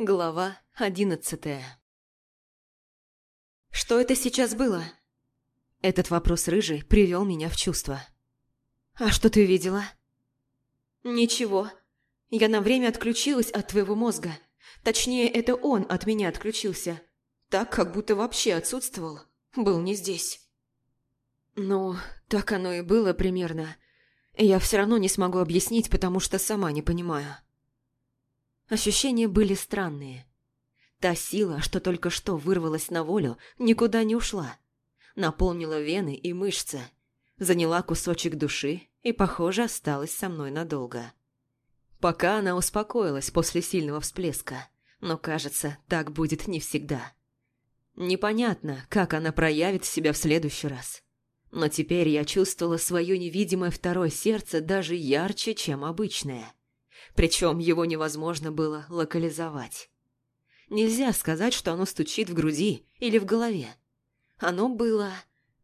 Глава одиннадцатая «Что это сейчас было?» Этот вопрос рыжий привел меня в чувство. «А что ты видела?» «Ничего. Я на время отключилась от твоего мозга. Точнее, это он от меня отключился. Так, как будто вообще отсутствовал. Был не здесь». «Ну, так оно и было примерно. Я все равно не смогу объяснить, потому что сама не понимаю». Ощущения были странные. Та сила, что только что вырвалась на волю, никуда не ушла. Наполнила вены и мышцы. Заняла кусочек души и, похоже, осталась со мной надолго. Пока она успокоилась после сильного всплеска, но, кажется, так будет не всегда. Непонятно, как она проявит себя в следующий раз. Но теперь я чувствовала свое невидимое второе сердце даже ярче, чем обычное – причем его невозможно было локализовать. Нельзя сказать, что оно стучит в груди или в голове. Оно было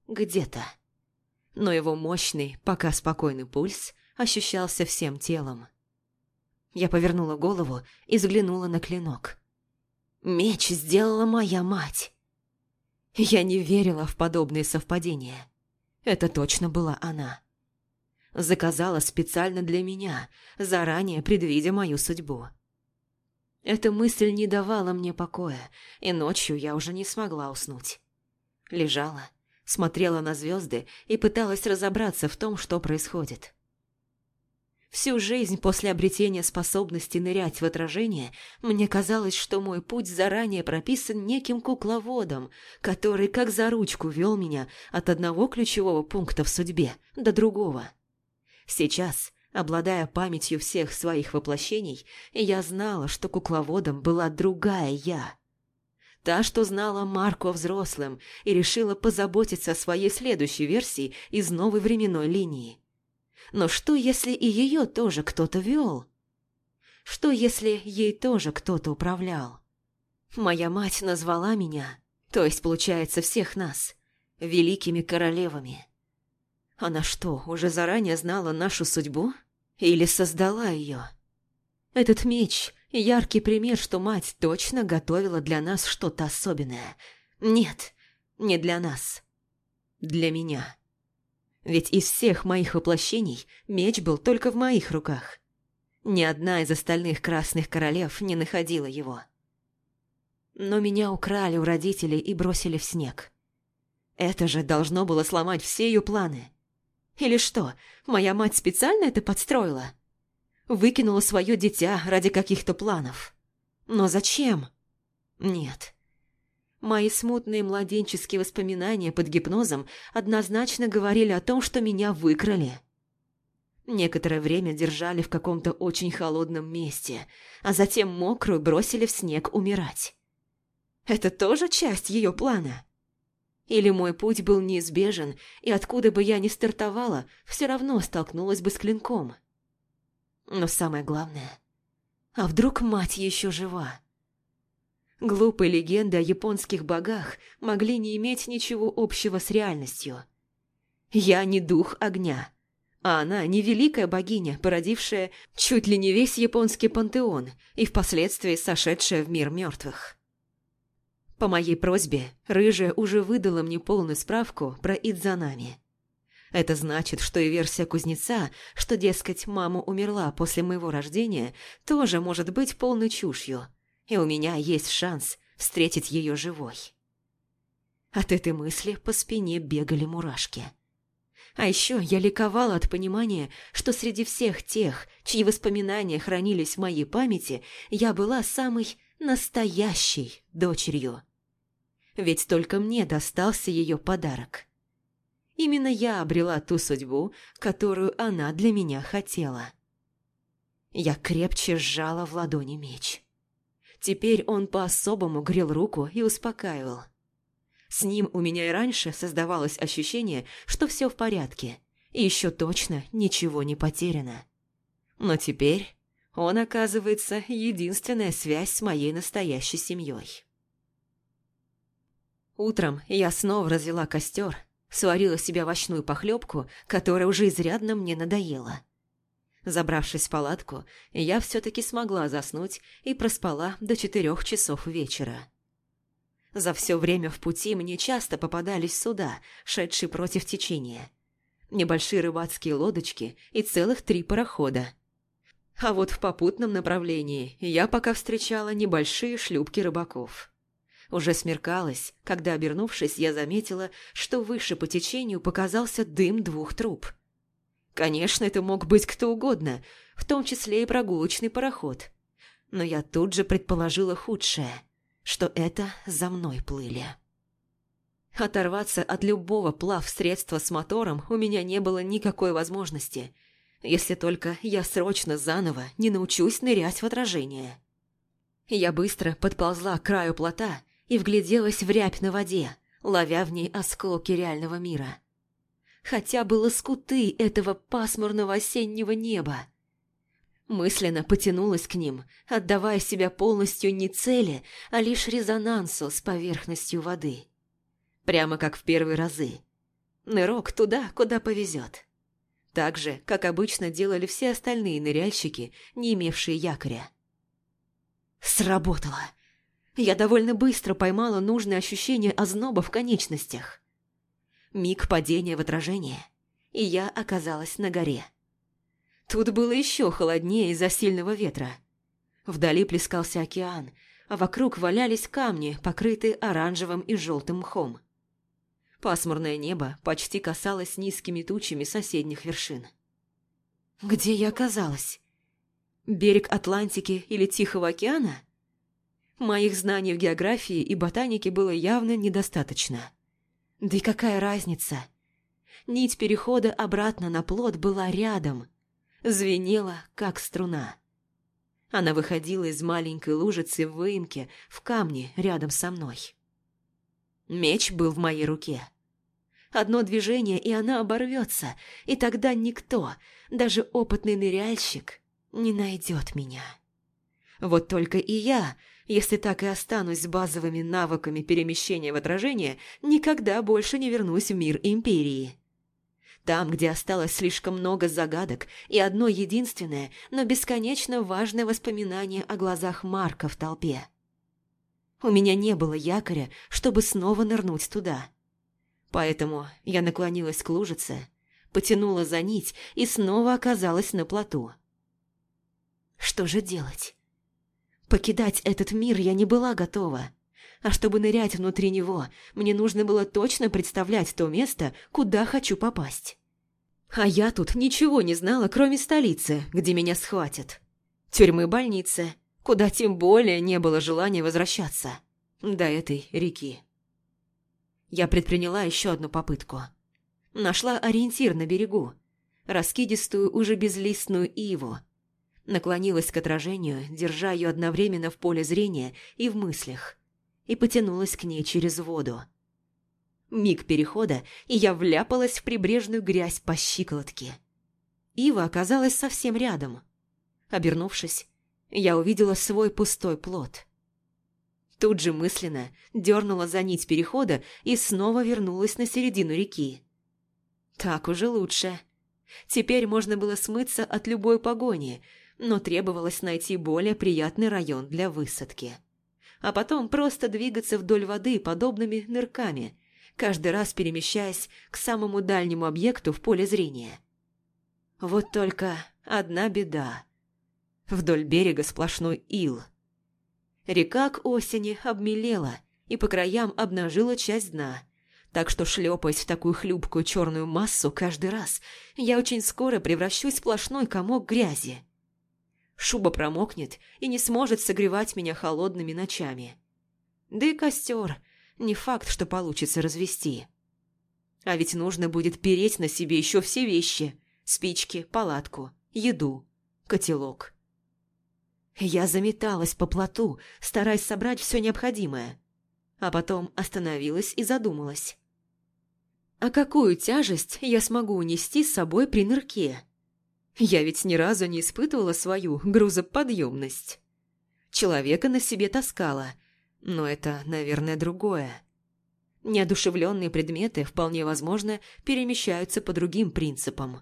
где-то. Но его мощный, пока спокойный пульс ощущался всем телом. Я повернула голову и взглянула на клинок. Меч сделала моя мать. Я не верила в подобные совпадения. Это точно была она заказала специально для меня, заранее предвидя мою судьбу. Эта мысль не давала мне покоя, и ночью я уже не смогла уснуть. Лежала, смотрела на звезды и пыталась разобраться в том, что происходит. Всю жизнь после обретения способности нырять в отражение мне казалось, что мой путь заранее прописан неким кукловодом, который как за ручку вел меня от одного ключевого пункта в судьбе до другого – Сейчас, обладая памятью всех своих воплощений, я знала, что кукловодом была другая я. Та, что знала Марко взрослым и решила позаботиться о своей следующей версии из новой временной линии. Но что, если и ее тоже кто-то вел? Что, если ей тоже кто-то управлял? Моя мать назвала меня, то есть, получается, всех нас, великими королевами. Она а что, уже заранее знала нашу судьбу? Или создала ее? Этот меч – яркий пример, что мать точно готовила для нас что-то особенное. Нет, не для нас. Для меня. Ведь из всех моих воплощений меч был только в моих руках. Ни одна из остальных красных королев не находила его. Но меня украли у родителей и бросили в снег. Это же должно было сломать все ее планы. Или что, моя мать специально это подстроила? Выкинула свое дитя ради каких-то планов. Но зачем? Нет. Мои смутные младенческие воспоминания под гипнозом однозначно говорили о том, что меня выкрали. Некоторое время держали в каком-то очень холодном месте, а затем мокрую бросили в снег умирать. Это тоже часть ее плана? Или мой путь был неизбежен, и откуда бы я ни стартовала, все равно столкнулась бы с клинком. Но самое главное... А вдруг мать еще жива? Глупые легенды о японских богах могли не иметь ничего общего с реальностью. Я не дух огня, а она не великая богиня, породившая чуть ли не весь японский пантеон и впоследствии сошедшая в мир мертвых. По моей просьбе, Рыжая уже выдала мне полную справку про Идзанами. Это значит, что и версия кузнеца, что, дескать, мама умерла после моего рождения, тоже может быть полной чушью, и у меня есть шанс встретить ее живой. От этой мысли по спине бегали мурашки. А еще я ликовала от понимания, что среди всех тех, чьи воспоминания хранились в моей памяти, я была самой настоящей дочерью ведь только мне достался ее подарок. Именно я обрела ту судьбу, которую она для меня хотела. Я крепче сжала в ладони меч. Теперь он по-особому грел руку и успокаивал. С ним у меня и раньше создавалось ощущение, что все в порядке, и еще точно ничего не потеряно. Но теперь он, оказывается, единственная связь с моей настоящей семьей. Утром я снова развела костер, сварила себе овощную похлебку, которая уже изрядно мне надоела. Забравшись в палатку, я все-таки смогла заснуть и проспала до четырех часов вечера. За все время в пути мне часто попадались суда, шедшие против течения. Небольшие рыбацкие лодочки и целых три парохода. А вот в попутном направлении я пока встречала небольшие шлюпки рыбаков. Уже смеркалось, когда, обернувшись, я заметила, что выше по течению показался дым двух труб. Конечно, это мог быть кто угодно, в том числе и прогулочный пароход. Но я тут же предположила худшее, что это за мной плыли. Оторваться от любого плавсредства с мотором у меня не было никакой возможности, если только я срочно заново не научусь нырять в отражение. Я быстро подползла к краю плота и вгляделась в рябь на воде, ловя в ней осколки реального мира. Хотя было лоскуты этого пасмурного осеннего неба. Мысленно потянулась к ним, отдавая себя полностью не цели, а лишь резонансу с поверхностью воды. Прямо как в первые разы. Нырок туда, куда повезет. Так же, как обычно делали все остальные ныряльщики, не имевшие якоря. Сработало! Я довольно быстро поймала нужное ощущение озноба в конечностях. Миг падения в отражение, и я оказалась на горе. Тут было еще холоднее из-за сильного ветра. Вдали плескался океан, а вокруг валялись камни, покрытые оранжевым и желтым мхом. Пасмурное небо почти касалось низкими тучами соседних вершин. Где я оказалась? Берег Атлантики или Тихого океана – Моих знаний в географии и ботанике было явно недостаточно. Да и какая разница? Нить перехода обратно на плод была рядом. Звенела, как струна. Она выходила из маленькой лужицы в выемке в камне рядом со мной. Меч был в моей руке. Одно движение, и она оборвется, и тогда никто, даже опытный ныряльщик, не найдет меня. Вот только и я если так и останусь с базовыми навыками перемещения в отражение, никогда больше не вернусь в мир Империи. Там, где осталось слишком много загадок и одно единственное, но бесконечно важное воспоминание о глазах Марка в толпе. У меня не было якоря, чтобы снова нырнуть туда. Поэтому я наклонилась к лужице, потянула за нить и снова оказалась на плоту. Что же делать? Покидать этот мир я не была готова. А чтобы нырять внутри него, мне нужно было точно представлять то место, куда хочу попасть. А я тут ничего не знала, кроме столицы, где меня схватят. Тюрьмы, больницы, куда тем более не было желания возвращаться. До этой реки. Я предприняла еще одну попытку. Нашла ориентир на берегу. Раскидистую, уже безлистную иву – наклонилась к отражению, держа ее одновременно в поле зрения и в мыслях, и потянулась к ней через воду. Миг перехода, и я вляпалась в прибрежную грязь по щиколотке. Ива оказалась совсем рядом. Обернувшись, я увидела свой пустой плод. Тут же мысленно дернула за нить перехода и снова вернулась на середину реки. Так уже лучше. Теперь можно было смыться от любой погони – но требовалось найти более приятный район для высадки. А потом просто двигаться вдоль воды подобными нырками, каждый раз перемещаясь к самому дальнему объекту в поле зрения. Вот только одна беда. Вдоль берега сплошной ил. Река к осени обмелела и по краям обнажила часть дна – так что, шлепаясь в такую хлюпкую черную массу каждый раз, я очень скоро превращусь в сплошной комок грязи шуба промокнет и не сможет согревать меня холодными ночами. Да и костер, не факт, что получится развести. А ведь нужно будет переть на себе еще все вещи – спички, палатку, еду, котелок. Я заметалась по плоту, стараясь собрать все необходимое, а потом остановилась и задумалась. А какую тяжесть я смогу унести с собой при нырке? Я ведь ни разу не испытывала свою грузоподъемность. Человека на себе таскала, но это, наверное, другое. Неодушевленные предметы, вполне возможно, перемещаются по другим принципам.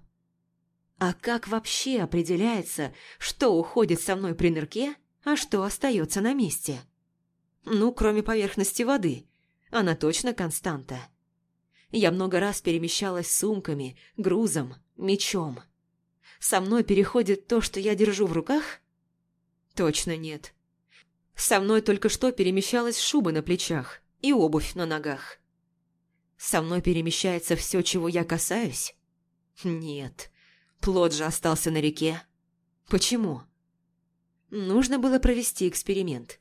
А как вообще определяется, что уходит со мной при нырке, а что остается на месте? Ну, кроме поверхности воды. Она точно константа. Я много раз перемещалась сумками, грузом, мечом со мной переходит то, что я держу в руках? Точно нет. Со мной только что перемещалась шуба на плечах и обувь на ногах. Со мной перемещается все, чего я касаюсь? Нет. Плод же остался на реке. Почему? Нужно было провести эксперимент.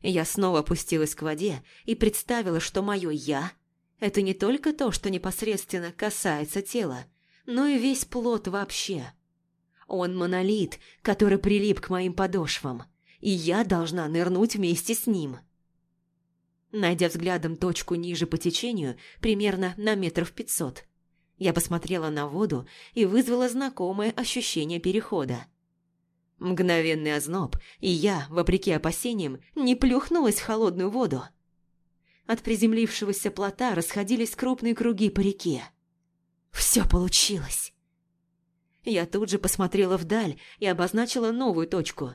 Я снова опустилась к воде и представила, что мое «я» – это не только то, что непосредственно касается тела, но и весь плод вообще – он монолит, который прилип к моим подошвам, и я должна нырнуть вместе с ним. Найдя взглядом точку ниже по течению, примерно на метров пятьсот, я посмотрела на воду и вызвала знакомое ощущение перехода. Мгновенный озноб, и я, вопреки опасениям, не плюхнулась в холодную воду. От приземлившегося плота расходились крупные круги по реке. Все получилось. Я тут же посмотрела вдаль и обозначила новую точку.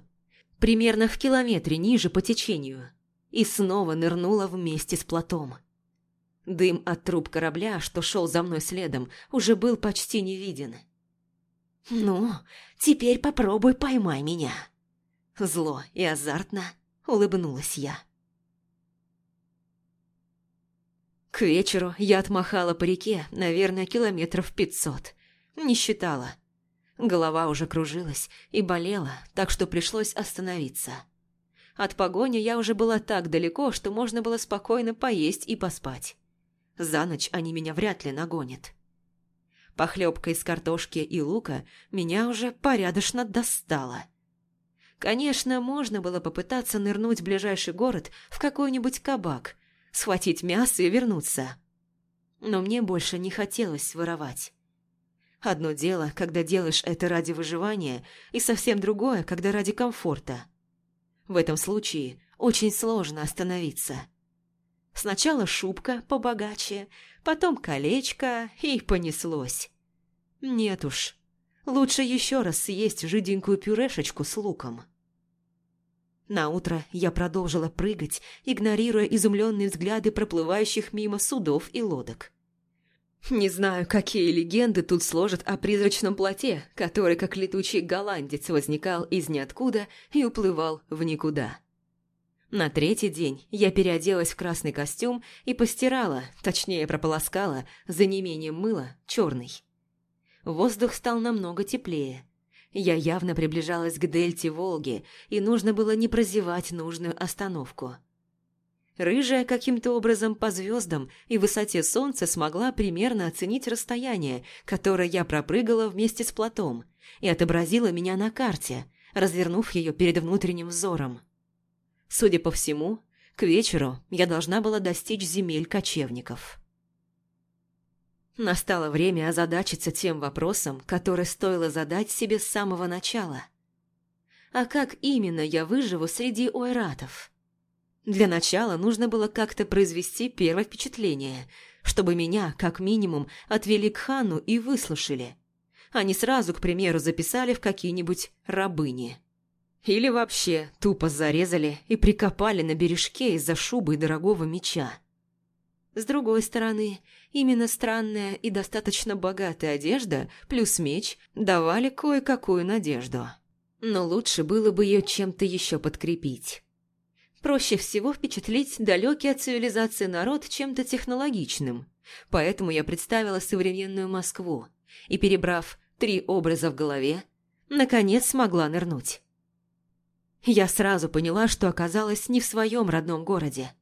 Примерно в километре ниже по течению. И снова нырнула вместе с плотом. Дым от труб корабля, что шел за мной следом, уже был почти не виден. «Ну, теперь попробуй поймай меня!» Зло и азартно улыбнулась я. К вечеру я отмахала по реке, наверное, километров пятьсот. Не считала, Голова уже кружилась и болела, так что пришлось остановиться. От погони я уже была так далеко, что можно было спокойно поесть и поспать. За ночь они меня вряд ли нагонят. Похлебка из картошки и лука меня уже порядочно достала. Конечно, можно было попытаться нырнуть в ближайший город в какой-нибудь кабак, схватить мясо и вернуться. Но мне больше не хотелось воровать. Одно дело, когда делаешь это ради выживания, и совсем другое, когда ради комфорта. В этом случае очень сложно остановиться. Сначала шубка побогаче, потом колечко, и понеслось. Нет уж, лучше еще раз съесть жиденькую пюрешечку с луком. На утро я продолжила прыгать, игнорируя изумленные взгляды проплывающих мимо судов и лодок. Не знаю, какие легенды тут сложат о призрачном плоте, который, как летучий голландец, возникал из ниоткуда и уплывал в никуда. На третий день я переоделась в красный костюм и постирала, точнее прополоскала, за неимением мыла, черный. Воздух стал намного теплее. Я явно приближалась к дельте Волги, и нужно было не прозевать нужную остановку – Рыжая каким-то образом по звездам и высоте солнца смогла примерно оценить расстояние, которое я пропрыгала вместе с платом, и отобразила меня на карте, развернув ее перед внутренним взором. Судя по всему, к вечеру я должна была достичь земель кочевников. Настало время озадачиться тем вопросом, который стоило задать себе с самого начала. А как именно я выживу среди ойратов? Для начала нужно было как-то произвести первое впечатление, чтобы меня, как минимум, отвели к хану и выслушали, Они сразу, к примеру, записали в какие-нибудь рабыни. Или вообще тупо зарезали и прикопали на бережке из-за шубы и дорогого меча. С другой стороны, именно странная и достаточно богатая одежда плюс меч давали кое-какую надежду. Но лучше было бы ее чем-то еще подкрепить. Проще всего впечатлить далекий от цивилизации народ чем-то технологичным, поэтому я представила современную Москву и, перебрав три образа в голове, наконец смогла нырнуть. Я сразу поняла, что оказалась не в своем родном городе.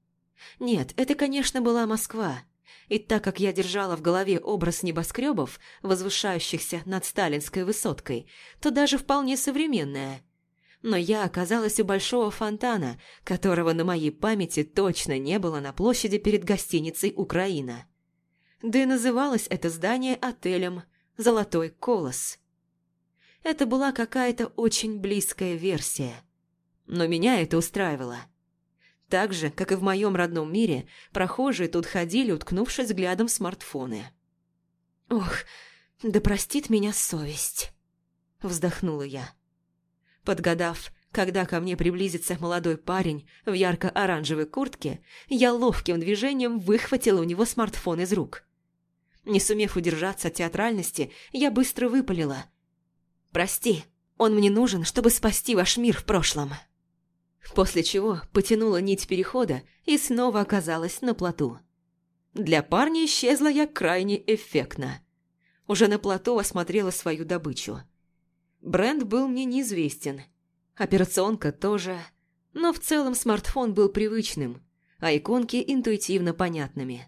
Нет, это, конечно, была Москва. И так как я держала в голове образ небоскребов, возвышающихся над сталинской высоткой, то даже вполне современная. но я оказалась у большого фонтана, которого на моей памяти точно не было на площади перед гостиницей «Украина». Да и называлось это здание отелем «Золотой колос». Это была какая-то очень близкая версия. Но меня это устраивало. Так же, как и в моем родном мире, прохожие тут ходили, уткнувшись взглядом в смартфоны. «Ох, да простит меня совесть!» – вздохнула я. Подгадав, когда ко мне приблизится молодой парень в ярко-оранжевой куртке, я ловким движением выхватила у него смартфон из рук. Не сумев удержаться от театральности, я быстро выпалила. «Прости, он мне нужен, чтобы спасти ваш мир в прошлом». После чего потянула нить перехода и снова оказалась на плоту. Для парня исчезла я крайне эффектно. Уже на плоту осмотрела свою добычу – Бренд был мне неизвестен. Операционка тоже. Но в целом смартфон был привычным, а иконки интуитивно понятными.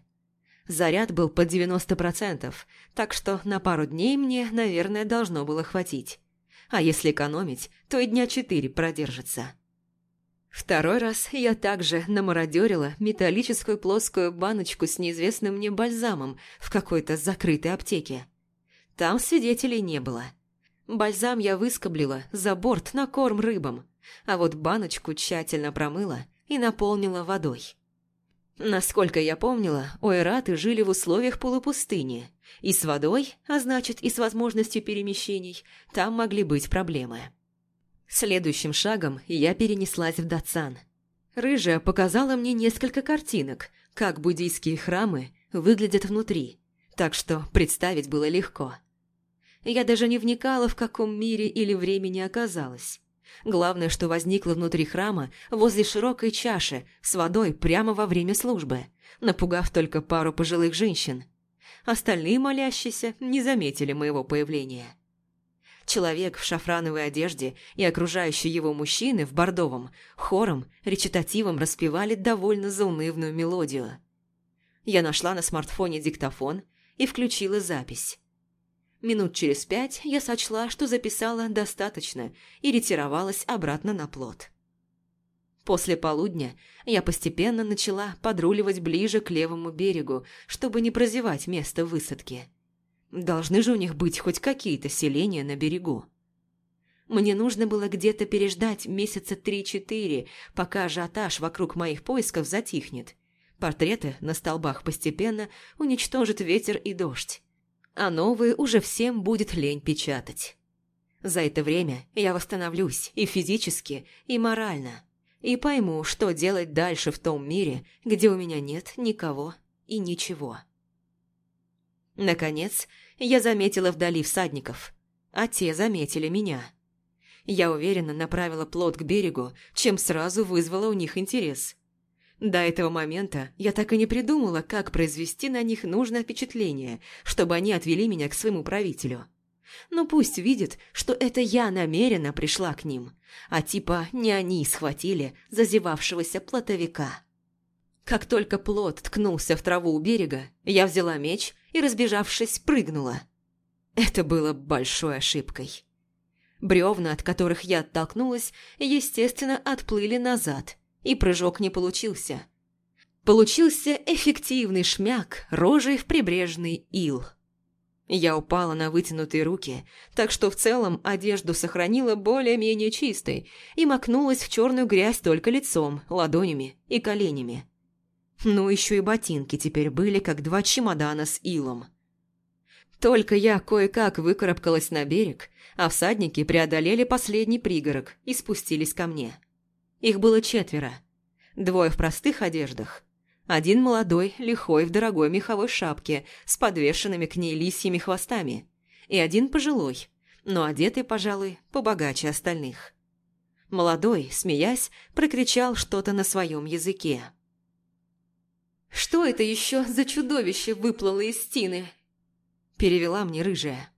Заряд был под 90%, так что на пару дней мне, наверное, должно было хватить. А если экономить, то и дня четыре продержится. Второй раз я также намародерила металлическую плоскую баночку с неизвестным мне бальзамом в какой-то закрытой аптеке. Там свидетелей не было – Бальзам я выскоблила за борт на корм рыбам, а вот баночку тщательно промыла и наполнила водой. Насколько я помнила, ойраты жили в условиях полупустыни, и с водой, а значит и с возможностью перемещений, там могли быть проблемы. Следующим шагом я перенеслась в Дацан. Рыжая показала мне несколько картинок, как буддийские храмы выглядят внутри, так что представить было легко – я даже не вникала, в каком мире или времени оказалась. Главное, что возникло внутри храма, возле широкой чаши, с водой прямо во время службы, напугав только пару пожилых женщин. Остальные молящиеся не заметили моего появления. Человек в шафрановой одежде и окружающие его мужчины в бордовом хором, речитативом распевали довольно заунывную мелодию. Я нашла на смартфоне диктофон и включила запись. Минут через пять я сочла, что записала достаточно, и ретировалась обратно на плот. После полудня я постепенно начала подруливать ближе к левому берегу, чтобы не прозевать место высадки. Должны же у них быть хоть какие-то селения на берегу. Мне нужно было где-то переждать месяца три-четыре, пока ажиотаж вокруг моих поисков затихнет. Портреты на столбах постепенно уничтожит ветер и дождь а новые уже всем будет лень печатать. За это время я восстановлюсь и физически, и морально, и пойму, что делать дальше в том мире, где у меня нет никого и ничего. Наконец, я заметила вдали всадников, а те заметили меня. Я уверенно направила плот к берегу, чем сразу вызвала у них интерес – до этого момента я так и не придумала, как произвести на них нужное впечатление, чтобы они отвели меня к своему правителю. Но ну, пусть видит, что это я намеренно пришла к ним, а типа не они схватили зазевавшегося плотовика. Как только плот ткнулся в траву у берега, я взяла меч и, разбежавшись, прыгнула. Это было большой ошибкой. Бревна, от которых я оттолкнулась, естественно, отплыли назад – и прыжок не получился. Получился эффективный шмяк рожей в прибрежный ил. Я упала на вытянутые руки, так что в целом одежду сохранила более-менее чистой и макнулась в черную грязь только лицом, ладонями и коленями. Ну, еще и ботинки теперь были, как два чемодана с илом. Только я кое-как выкарабкалась на берег, а всадники преодолели последний пригорок и спустились ко мне. Их было четверо. Двое в простых одеждах. Один молодой, лихой, в дорогой меховой шапке с подвешенными к ней лисьими хвостами. И один пожилой, но одетый, пожалуй, побогаче остальных. Молодой, смеясь, прокричал что-то на своем языке. «Что это еще за чудовище выплыло из стены?» Перевела мне рыжая.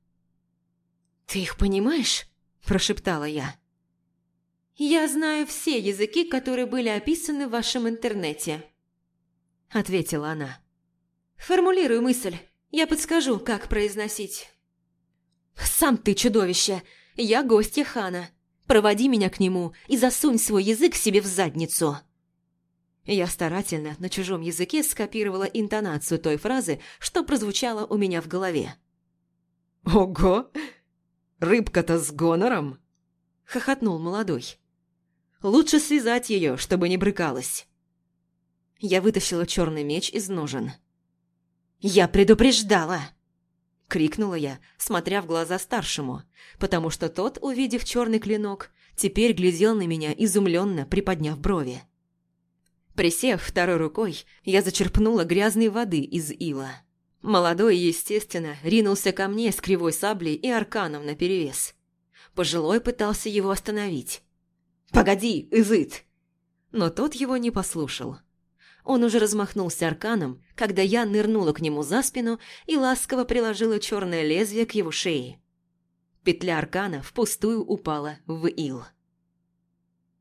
«Ты их понимаешь?» – прошептала я. Я знаю все языки, которые были описаны в вашем интернете», – ответила она. «Формулируй мысль. Я подскажу, как произносить». «Сам ты чудовище! Я гостья хана. Проводи меня к нему и засунь свой язык себе в задницу!» Я старательно на чужом языке скопировала интонацию той фразы, что прозвучала у меня в голове. «Ого! Рыбка-то с гонором!» – хохотнул молодой. Лучше связать ее, чтобы не брыкалась. Я вытащила черный меч из ножен. «Я предупреждала!» — крикнула я, смотря в глаза старшему, потому что тот, увидев черный клинок, теперь глядел на меня, изумленно приподняв брови. Присев второй рукой, я зачерпнула грязной воды из ила. Молодой, естественно, ринулся ко мне с кривой саблей и арканом наперевес. Пожилой пытался его остановить, «Погоди, Изыт!» Но тот его не послушал. Он уже размахнулся арканом, когда я нырнула к нему за спину и ласково приложила черное лезвие к его шее. Петля аркана впустую упала в ил.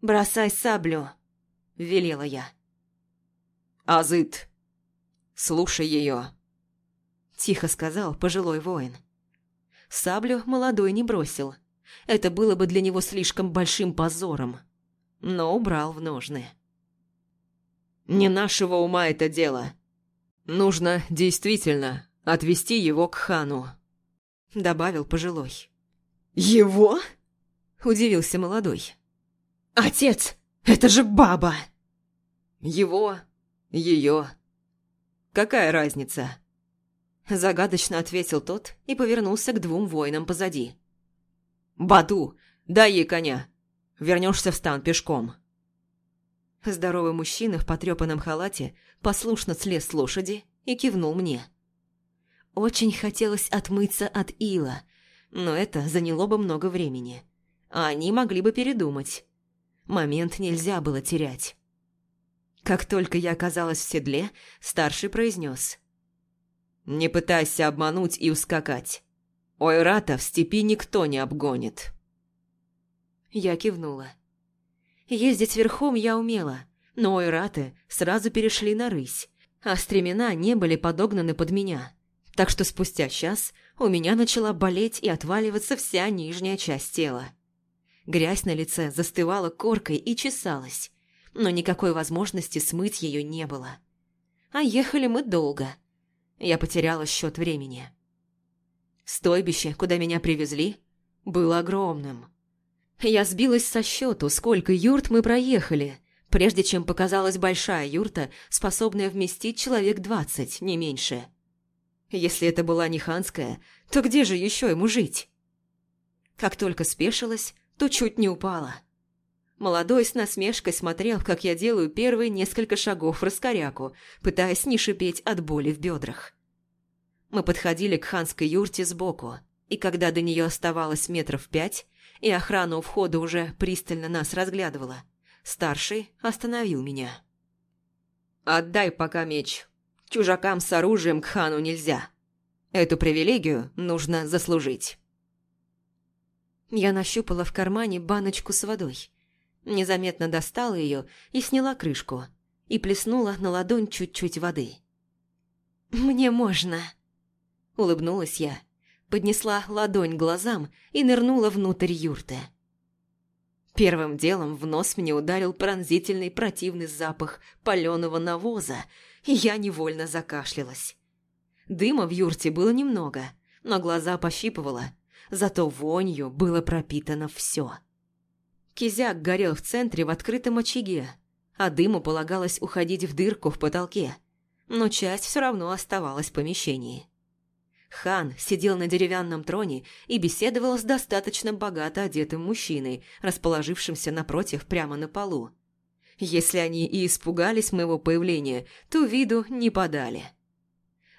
«Бросай саблю!» – велела я. «Азыт! Слушай ее!» – тихо сказал пожилой воин. Саблю молодой не бросил – это было бы для него слишком большим позором. Но убрал в ножны. «Не нашего ума это дело. Нужно, действительно, отвести его к хану», — добавил пожилой. «Его?» — удивился молодой. «Отец, это же баба!» «Его, ее. Какая разница?» Загадочно ответил тот и повернулся к двум воинам позади. «Бату, дай ей коня. Вернешься в стан пешком». Здоровый мужчина в потрепанном халате послушно слез с лошади и кивнул мне. Очень хотелось отмыться от ила, но это заняло бы много времени. А они могли бы передумать. Момент нельзя было терять. Как только я оказалась в седле, старший произнес. «Не пытайся обмануть и ускакать. Ойрата в степи никто не обгонит. Я кивнула. Ездить верхом я умела, но ойраты сразу перешли на рысь, а стремена не были подогнаны под меня. Так что спустя час у меня начала болеть и отваливаться вся нижняя часть тела. Грязь на лице застывала коркой и чесалась, но никакой возможности смыть ее не было. А ехали мы долго. Я потеряла счет времени. Стойбище, куда меня привезли, было огромным. Я сбилась со счету, сколько юрт мы проехали, прежде чем показалась большая юрта, способная вместить человек двадцать, не меньше. Если это была не ханская, то где же еще ему жить? Как только спешилась, то чуть не упала. Молодой с насмешкой смотрел, как я делаю первые несколько шагов в раскоряку, пытаясь не шипеть от боли в бедрах. Мы подходили к ханской юрте сбоку, и когда до нее оставалось метров пять, и охрана у входа уже пристально нас разглядывала, старший остановил меня. «Отдай пока меч. Чужакам с оружием к хану нельзя. Эту привилегию нужно заслужить». Я нащупала в кармане баночку с водой. Незаметно достала ее и сняла крышку. И плеснула на ладонь чуть-чуть воды. «Мне можно!» – улыбнулась я. Поднесла ладонь глазам и нырнула внутрь юрты. Первым делом в нос мне ударил пронзительный противный запах паленого навоза, и я невольно закашлялась. Дыма в юрте было немного, но глаза пощипывало, зато вонью было пропитано все. Кизяк горел в центре в открытом очаге, а дыму полагалось уходить в дырку в потолке, но часть все равно оставалась в помещении. Хан сидел на деревянном троне и беседовал с достаточно богато одетым мужчиной, расположившимся напротив прямо на полу. Если они и испугались моего появления, то виду не подали.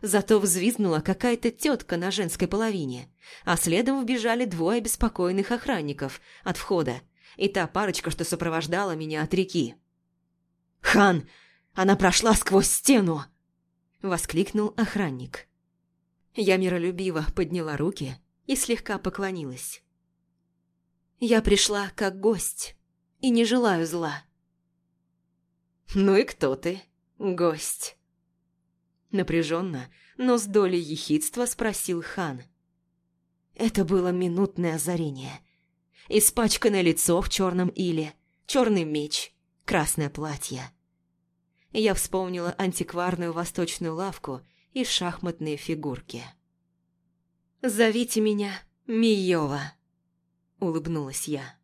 Зато взвизгнула какая-то тетка на женской половине, а следом вбежали двое беспокойных охранников от входа и та парочка, что сопровождала меня от реки. «Хан, она прошла сквозь стену!» – воскликнул охранник. Я миролюбиво подняла руки и слегка поклонилась. «Я пришла как гость и не желаю зла». «Ну и кто ты, гость?» Напряженно, но с долей ехидства спросил хан. Это было минутное озарение. Испачканное лицо в черном иле, черный меч, красное платье. Я вспомнила антикварную восточную лавку, и шахматные фигурки. «Зовите меня Миева», — улыбнулась я.